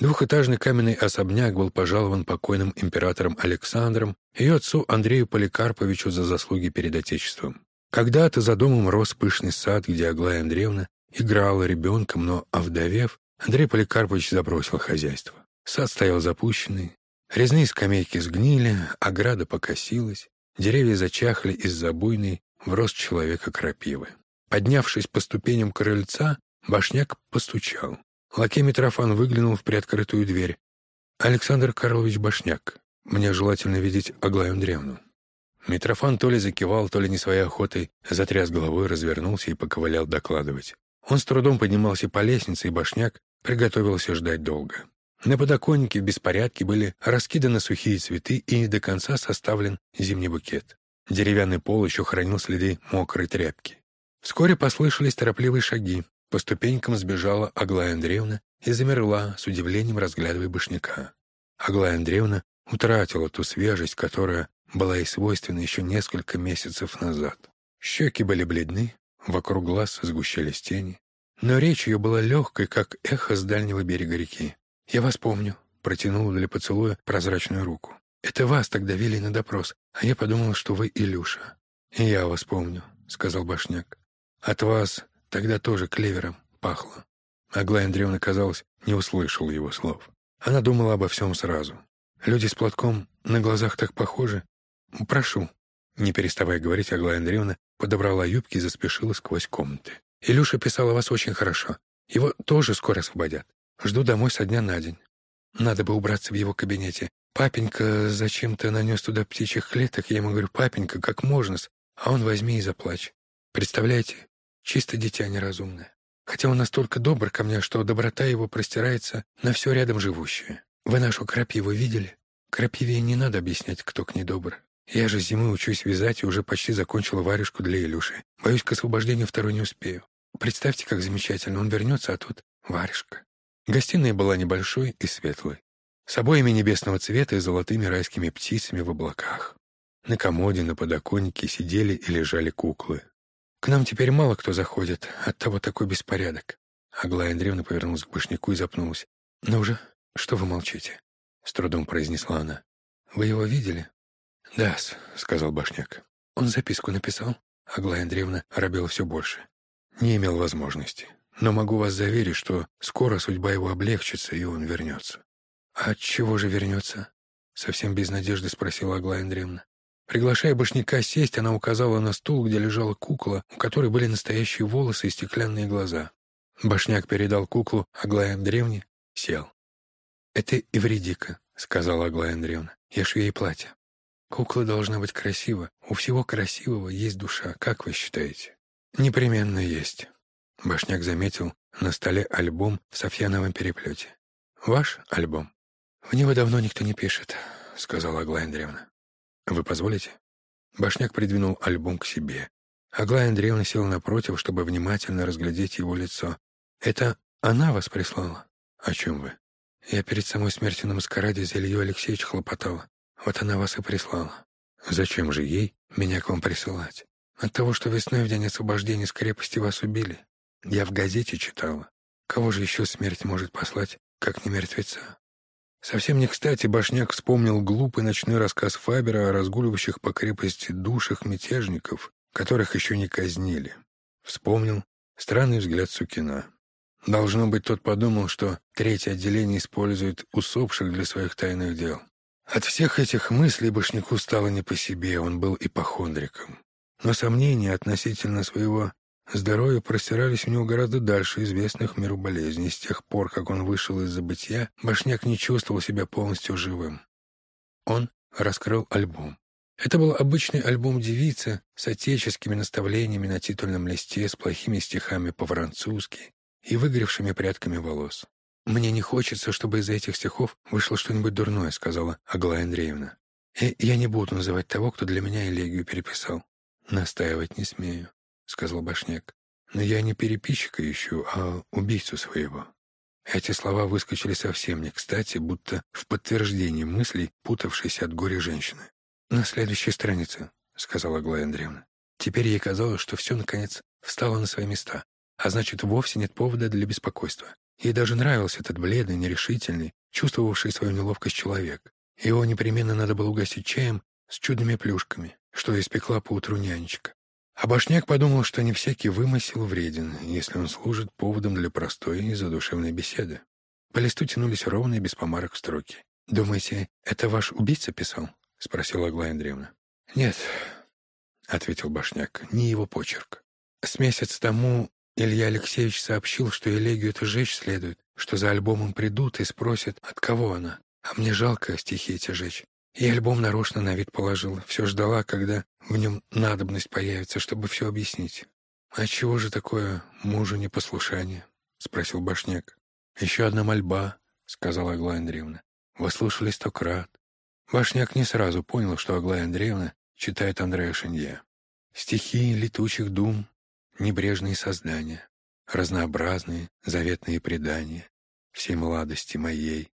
Двухэтажный каменный особняк был пожалован покойным императором Александром и отцу Андрею Поликарповичу за заслуги перед Отечеством. Когда-то за домом рос пышный сад, где Аглая Андреевна играла ребенком, но, овдовев, Андрей Поликарпович забросил хозяйство. Сад стоял запущенный, резные скамейки сгнили, ограда покосилась, деревья зачахли из-за буйной в рост человека крапивы. Поднявшись по ступеням крыльца, башняк постучал. Лакей Митрофан выглянул в приоткрытую дверь. «Александр Карлович Башняк. Мне желательно видеть Аглаю Андреевну». Митрофан то ли закивал, то ли не своей охотой, затряс головой, развернулся и поковылял докладывать. Он с трудом поднимался по лестнице, и Башняк приготовился ждать долго. На подоконнике в беспорядке были раскиданы сухие цветы и не до конца составлен зимний букет. Деревянный пол еще хранил следы мокрой тряпки. Вскоре послышались торопливые шаги. По ступенькам сбежала Аглая Андреевна и замерла, с удивлением разглядывая башняка. Аглая Андреевна утратила ту свежесть, которая была ей свойственна еще несколько месяцев назад. Щеки были бледны, вокруг глаз сгущались тени, но речь ее была легкой, как эхо с дальнего берега реки. «Я вас помню», — протянула для поцелуя прозрачную руку. «Это вас тогда вели на допрос, а я подумала, что вы Илюша». «И я вас помню», — сказал Башняк. «От вас Тогда тоже клевером пахло. Аглая Андреевна, казалось, не услышала его слов. Она думала обо всем сразу. Люди с платком на глазах так похожи. «Прошу». Не переставая говорить, Аглая Андреевна подобрала юбки и заспешила сквозь комнаты. «Илюша писал о вас очень хорошо. Его тоже скоро освободят. Жду домой со дня на день. Надо бы убраться в его кабинете. Папенька зачем-то нанес туда птичьих клеток. Я ему говорю, папенька, как можно -с? А он возьми и заплачь. Представляете, Чисто дитя неразумное. Хотя он настолько добр ко мне, что доброта его простирается на все рядом живущее. Вы нашу крапиву видели? Крапиве не надо объяснять, кто к ней добр. Я же зимой учусь вязать и уже почти закончила варежку для Илюши. Боюсь, к освобождению второй не успею. Представьте, как замечательно. Он вернется, а тут варежка. Гостиная была небольшой и светлой. С обоями небесного цвета и золотыми райскими птицами в облаках. На комоде, на подоконнике сидели и лежали куклы. К нам теперь мало кто заходит, оттого такой беспорядок. Аглая Андреевна повернулась к башняку и запнулась. «Ну уже, что вы молчите?» — с трудом произнесла она. «Вы его видели?» «Да-с», — сказал башняк. «Он записку написал?» Аглая Андреевна робела все больше. «Не имел возможности. Но могу вас заверить, что скоро судьба его облегчится, и он вернется». «А от чего же вернется?» — совсем без надежды спросила Аглая Андреевна. Приглашая башняка сесть, она указала на стул, где лежала кукла, у которой были настоящие волосы и стеклянные глаза. Башняк передал куклу Аглае Андреевне, сел. «Это Ивредика», — сказала Аглая Андреевна. «Я шью ей платье. Кукла должна быть красива. У всего красивого есть душа, как вы считаете?» «Непременно есть». Башняк заметил на столе альбом в софьяновом переплете. «Ваш альбом?» «В него давно никто не пишет», — сказала Аглая Андреевна. «Вы позволите?» Башняк придвинул альбом к себе. Аглая Андреевна села напротив, чтобы внимательно разглядеть его лицо. «Это она вас прислала?» «О чем вы?» «Я перед самой смертью на маскараде за Илью Алексеевич хлопотала. Вот она вас и прислала». «Зачем же ей меня к вам присылать?» «От того, что весной в день освобождения с крепости вас убили. Я в газете читала. Кого же еще смерть может послать, как не мертвеца?» Совсем не кстати Башняк вспомнил глупый ночной рассказ Фабера о разгуливающих по крепости душах мятежников, которых еще не казнили. Вспомнил странный взгляд Сукина. Должно быть, тот подумал, что третье отделение использует усопших для своих тайных дел. От всех этих мыслей Башняку стало не по себе, он был ипохондриком. Но сомнения относительно своего Здоровье простирались у него гораздо дальше известных миру болезней. С тех пор, как он вышел из забытия, Башняк не чувствовал себя полностью живым. Он раскрыл альбом. Это был обычный альбом девицы с отеческими наставлениями на титульном листе, с плохими стихами по-французски и выгоревшими прядками волос. «Мне не хочется, чтобы из-за этих стихов вышло что-нибудь дурное», — сказала Аглая Андреевна. «И я не буду называть того, кто для меня элегию переписал. Настаивать не смею сказал Башняк. «Но я не переписчика ищу, а убийцу своего». Эти слова выскочили совсем не кстати, будто в подтверждение мыслей, путавшейся от горя женщины. «На следующей странице», — сказала Аглая Андреевна. Теперь ей казалось, что все, наконец, встало на свои места, а значит, вовсе нет повода для беспокойства. Ей даже нравился этот бледный, нерешительный, чувствовавший свою неловкость человек. Его непременно надо было угостить чаем с чудными плюшками, что испекла поутру нянечка. А Башняк подумал, что не всякий вымысел вреден, если он служит поводом для простой и задушевной беседы. По листу тянулись ровные, без помарок строки. «Думаете, это ваш убийца писал?» — спросила Аглая Андреевна. «Нет», — ответил Башняк, — «не его почерк. С месяц тому Илья Алексеевич сообщил, что элегию это жечь следует, что за альбомом придут и спросят, от кого она. А мне жалко стихи эти жечь. И альбом нарочно на вид положил. Все ждала, когда в нем надобность появится, чтобы все объяснить. «А чего же такое мужу непослушание?» — спросил Башняк. «Еще одна мольба», — сказала Аглая Андреевна. «Вы слушали сто крат». Башняк не сразу понял, что Аглая Андреевна читает Андрея Шинье. Стихи летучих дум, небрежные создания, разнообразные заветные предания всей молодости моей,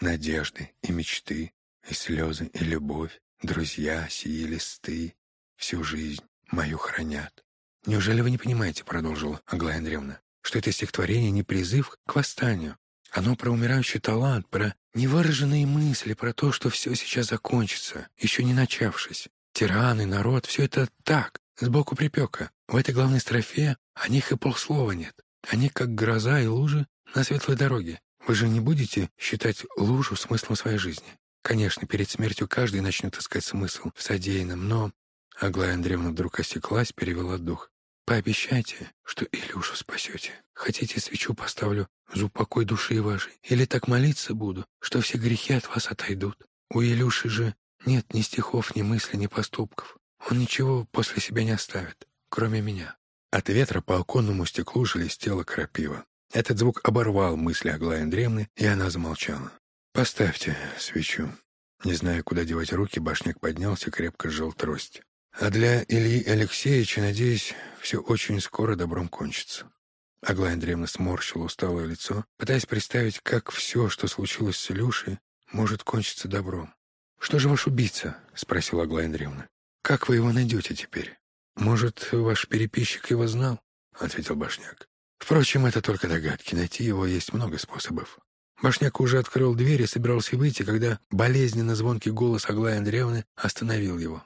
надежды и мечты, и слезы, и любовь, друзья, сии листы, всю жизнь мою хранят. «Неужели вы не понимаете, — продолжила Аглая Андреевна, — что это стихотворение не призыв к восстанию? Оно про умирающий талант, про невыраженные мысли, про то, что все сейчас закончится, еще не начавшись. Тираны, народ — все это так, сбоку припека. В этой главной строфе о них и полслова нет. Они как гроза и лужи на светлой дороге. Вы же не будете считать лужу смыслом своей жизни? Конечно, перед смертью каждый начнет искать смысл в содеянном, но... Аглая Андреевна вдруг осеклась, перевела дух. «Пообещайте, что Илюшу спасете. Хотите, свечу поставлю за упокой души вашей? Или так молиться буду, что все грехи от вас отойдут? У Илюши же нет ни стихов, ни мыслей, ни поступков. Он ничего после себя не оставит, кроме меня». От ветра по оконному стеклу шелестела крапива. Этот звук оборвал мысли Аглаи Андреевны, и она замолчала. «Поставьте свечу». Не зная, куда девать руки, башняк поднялся, крепко сжал трость. «А для Ильи Алексеевича, надеюсь, все очень скоро добром кончится». Аглая Андреевна сморщила усталое лицо, пытаясь представить, как все, что случилось с Илюшей, может кончиться добром. «Что же ваш убийца?» — спросила Аглая Андреевна. «Как вы его найдете теперь?» «Может, ваш переписчик его знал?» — ответил Башняк. Впрочем, это только догадки. Найти его есть много способов. Башняк уже открыл дверь и собирался выйти, когда болезненно звонкий голос Аглаи Андреевны остановил его.